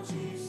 a